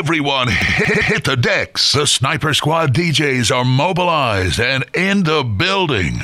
Everyone hit, hit the decks. The Sniper Squad DJs are mobilized and in the building.